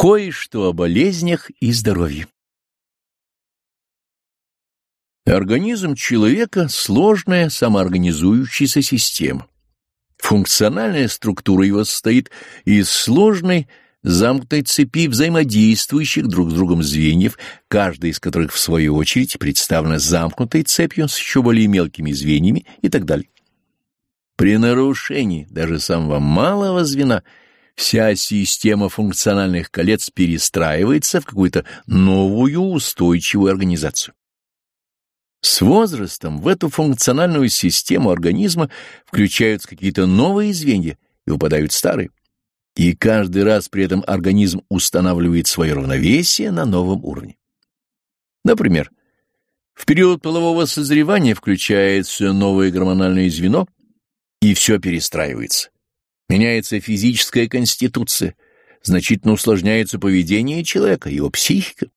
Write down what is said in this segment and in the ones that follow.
Кое-что о болезнях и здоровье. Организм человека — сложная самоорганизующаяся система. Функциональная структура его состоит из сложной замкнутой цепи взаимодействующих друг с другом звеньев, каждая из которых, в свою очередь, представлена замкнутой цепью с еще более мелкими звеньями и так далее. При нарушении даже самого малого звена вся система функциональных колец перестраивается в какую-то новую устойчивую организацию. С возрастом в эту функциональную систему организма включаются какие-то новые звенья и выпадают старые. И каждый раз при этом организм устанавливает свое равновесие на новом уровне. Например, в период полового созревания включается новое гормональное звено, и все перестраивается. Меняется физическая конституция, значительно усложняется поведение человека, его психика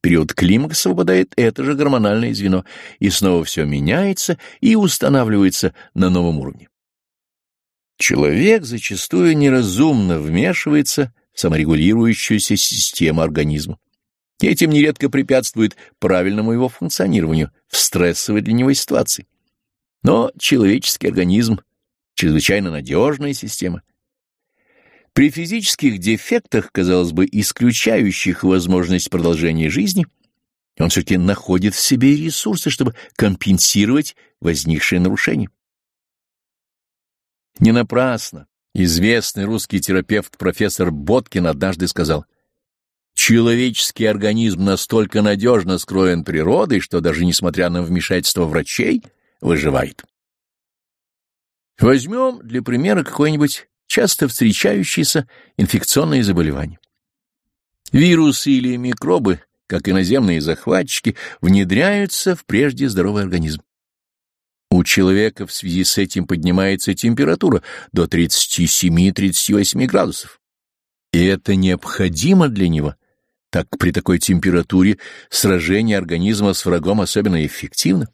период климакса выпадает это же гормональное звено, и снова все меняется и устанавливается на новом уровне. Человек зачастую неразумно вмешивается в саморегулирующуюся систему организма. Этим нередко препятствует правильному его функционированию в стрессовой для него ситуации. Но человеческий организм — чрезвычайно надежная система — при физических дефектах, казалось бы, исключающих возможность продолжения жизни, он все-таки находит в себе ресурсы, чтобы компенсировать возникшие нарушения. Не напрасно известный русский терапевт профессор Боткин однажды сказал, «Человеческий организм настолько надежно скроен природой, что даже несмотря на вмешательство врачей, выживает». Возьмем для примера какой-нибудь часто встречающиеся инфекционные заболевания. Вирусы или микробы, как иноземные захватчики, внедряются в прежде здоровый организм. У человека в связи с этим поднимается температура до 37-38 градусов. И это необходимо для него, так при такой температуре сражение организма с врагом особенно эффективно.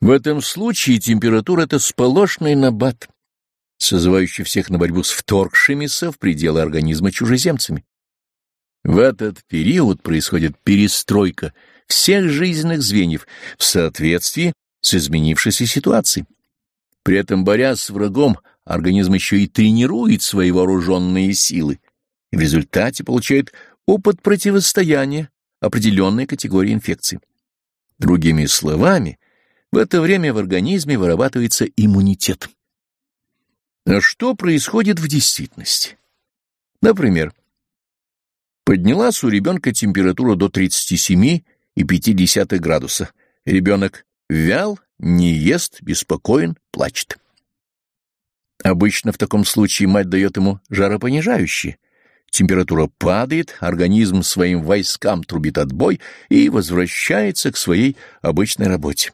В этом случае температура — это сполошный набат, созывающий всех на борьбу с вторгшимися в пределы организма чужеземцами. В этот период происходит перестройка всех жизненных звеньев в соответствии с изменившейся ситуацией. При этом, борясь с врагом, организм еще и тренирует свои вооруженные силы и в результате получает опыт противостояния определенной категории инфекций. Другими словами, в это время в организме вырабатывается иммунитет. А что происходит в действительности? Например, поднялась у ребенка температура до 37,5 градуса. Ребенок вял, не ест, беспокоен, плачет. Обычно в таком случае мать дает ему жаропонижающие. Температура падает, организм своим войскам трубит отбой и возвращается к своей обычной работе.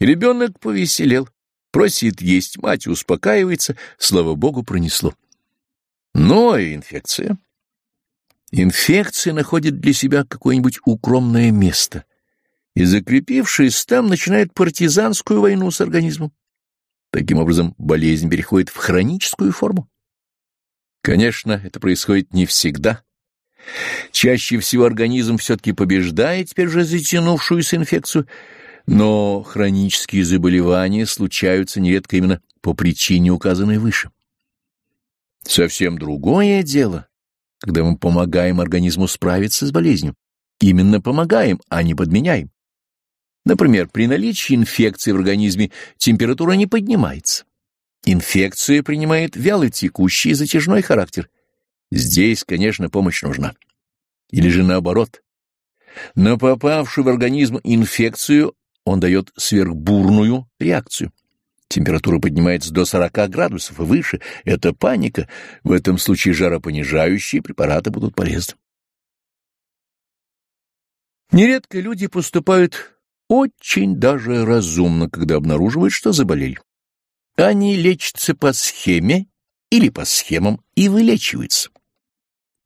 Ребенок повеселел, Просит есть, мать успокаивается, слава богу, пронесло. Но и инфекция. Инфекция находит для себя какое-нибудь укромное место и, закрепившись там, начинает партизанскую войну с организмом. Таким образом, болезнь переходит в хроническую форму. Конечно, это происходит не всегда. Чаще всего организм все-таки побеждает теперь уже затянувшуюся инфекцию — но хронические заболевания случаются нередко именно по причине, указанной выше. Совсем другое дело, когда мы помогаем организму справиться с болезнью. Именно помогаем, а не подменяем. Например, при наличии инфекции в организме температура не поднимается. Инфекция принимает вялотекущий и затяжной характер. Здесь, конечно, помощь нужна. Или же наоборот. На попавшую в организм инфекцию он дает сверхбурную реакцию. Температура поднимается до 40 градусов и выше. Это паника. В этом случае жаропонижающие препараты будут полезны. Нередко люди поступают очень даже разумно, когда обнаруживают, что заболели. Они лечатся по схеме или по схемам и вылечиваются.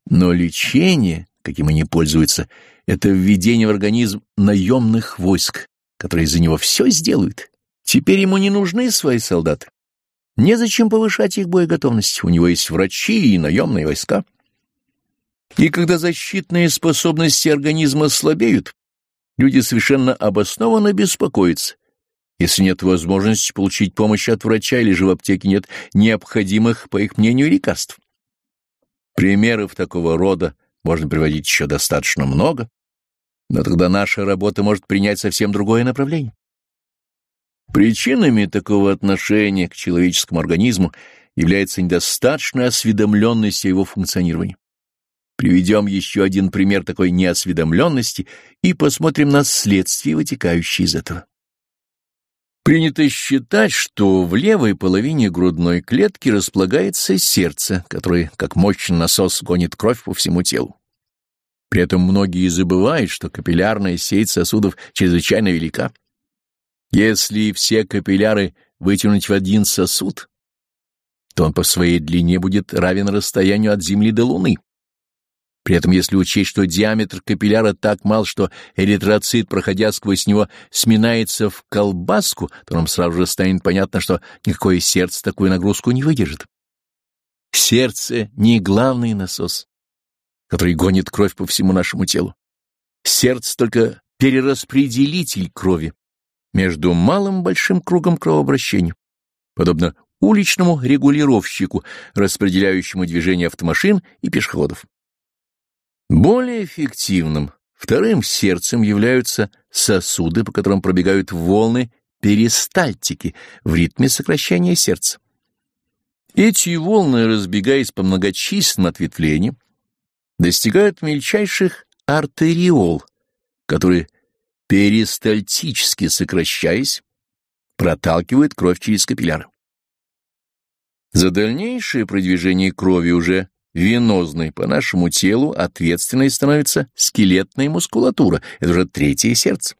Но лечение, каким они пользуются, это введение в организм наемных войск, которые за него все сделают. Теперь ему не нужны свои солдаты. Незачем повышать их боеготовность, у него есть врачи и наемные войска. И когда защитные способности организма слабеют, люди совершенно обоснованно беспокоятся. Если нет возможности получить помощь от врача или же в аптеке нет необходимых, по их мнению, лекарств. Примеров такого рода можно приводить еще достаточно много, но тогда наша работа может принять совсем другое направление. Причинами такого отношения к человеческому организму является недостаточная осведомленность о его функционировании. Приведем еще один пример такой неосведомленности и посмотрим на следствия, вытекающие из этого. Принято считать, что в левой половине грудной клетки располагается сердце, которое, как мощный насос, гонит кровь по всему телу. При этом многие забывают, что капиллярная сеть сосудов чрезвычайно велика. Если все капилляры вытянуть в один сосуд, то он по своей длине будет равен расстоянию от Земли до Луны. При этом, если учесть, что диаметр капилляра так мал, что эритроцит, проходя сквозь него, сминается в колбаску, то нам сразу же станет понятно, что никакое сердце такую нагрузку не выдержит. Сердце — не главный насос, который гонит кровь по всему нашему телу. Сердце — только перераспределитель крови между малым большим кругом кровообращения, подобно уличному регулировщику, распределяющему движение автомашин и пешеходов. Более эффективным вторым сердцем являются сосуды, по которым пробегают волны перистальтики в ритме сокращения сердца. Эти волны, разбегаясь по многочисленным ответвлениям, достигают мельчайших артериол, которые, перистальтически сокращаясь, проталкивают кровь через капилляры. За дальнейшее продвижение крови уже венозной по нашему телу ответственной становится скелетная мускулатура, это уже третье сердце.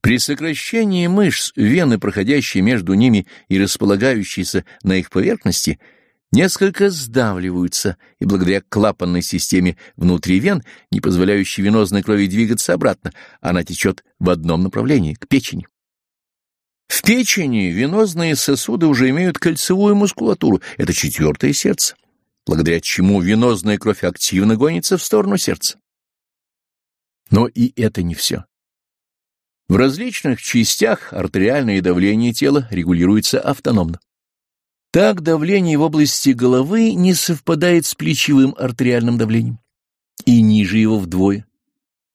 При сокращении мышц, вены, проходящие между ними и располагающиеся на их поверхности, несколько сдавливаются, и благодаря клапанной системе внутри вен, не позволяющей венозной крови двигаться обратно, она течет в одном направлении, к печени. В печени венозные сосуды уже имеют кольцевую мускулатуру, это четвертое сердце благодаря чему венозная кровь активно гонится в сторону сердца. Но и это не все. В различных частях артериальное давление тела регулируется автономно. Так давление в области головы не совпадает с плечевым артериальным давлением, и ниже его вдвое.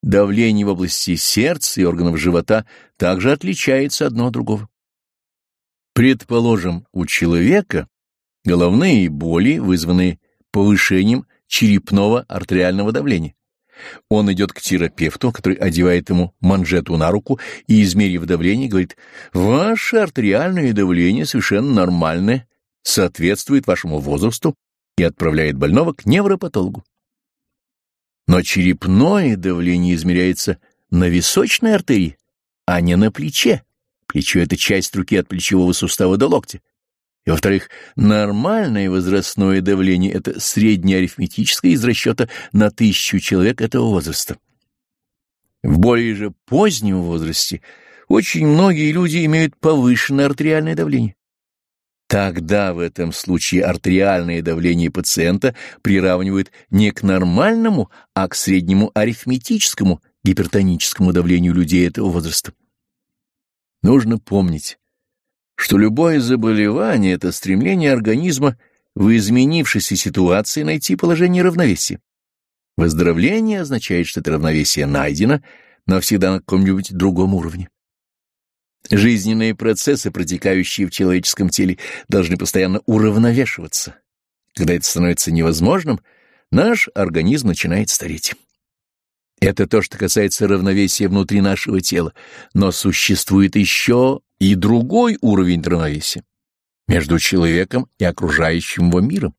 Давление в области сердца и органов живота также отличается одно от другого. Предположим, у человека Головные боли, вызванные повышением черепного артериального давления. Он идет к терапевту, который одевает ему манжету на руку и, измерив давление, говорит, «Ваше артериальное давление совершенно нормальное, соответствует вашему возрасту» и отправляет больного к невропатологу. Но черепное давление измеряется на височной артерии, а не на плече. Плечо — это часть руки от плечевого сустава до локтя. И, во-вторых, нормальное возрастное давление — это среднее арифметическое из расчета на тысячу человек этого возраста. В более же позднем возрасте очень многие люди имеют повышенное артериальное давление. Тогда в этом случае артериальное давление пациента приравнивают не к нормальному, а к среднему арифметическому гипертоническому давлению людей этого возраста. Нужно помнить, что любое заболевание — это стремление организма в изменившейся ситуации найти положение равновесия. Выздоровление означает, что это равновесие найдено, но всегда на каком-нибудь другом уровне. Жизненные процессы, протекающие в человеческом теле, должны постоянно уравновешиваться. Когда это становится невозможным, наш организм начинает стареть. Это то, что касается равновесия внутри нашего тела, но существует еще и другой уровень равновесия между человеком и окружающим его миром.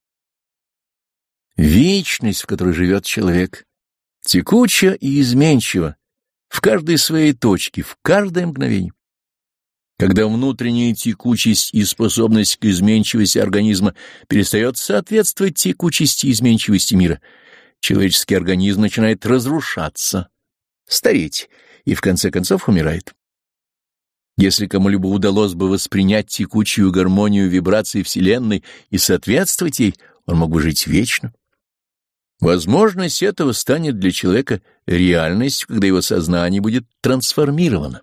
Вечность, в которой живет человек, текуча и изменчива в каждой своей точке, в каждое мгновение. Когда внутренняя текучесть и способность к изменчивости организма перестает соответствовать текучести и изменчивости мира, человеческий организм начинает разрушаться, стареть и в конце концов умирает. Если кому-либо удалось бы воспринять текучую гармонию вибраций Вселенной и соответствовать ей, он мог бы жить вечно. Возможность этого станет для человека реальностью, когда его сознание будет трансформировано.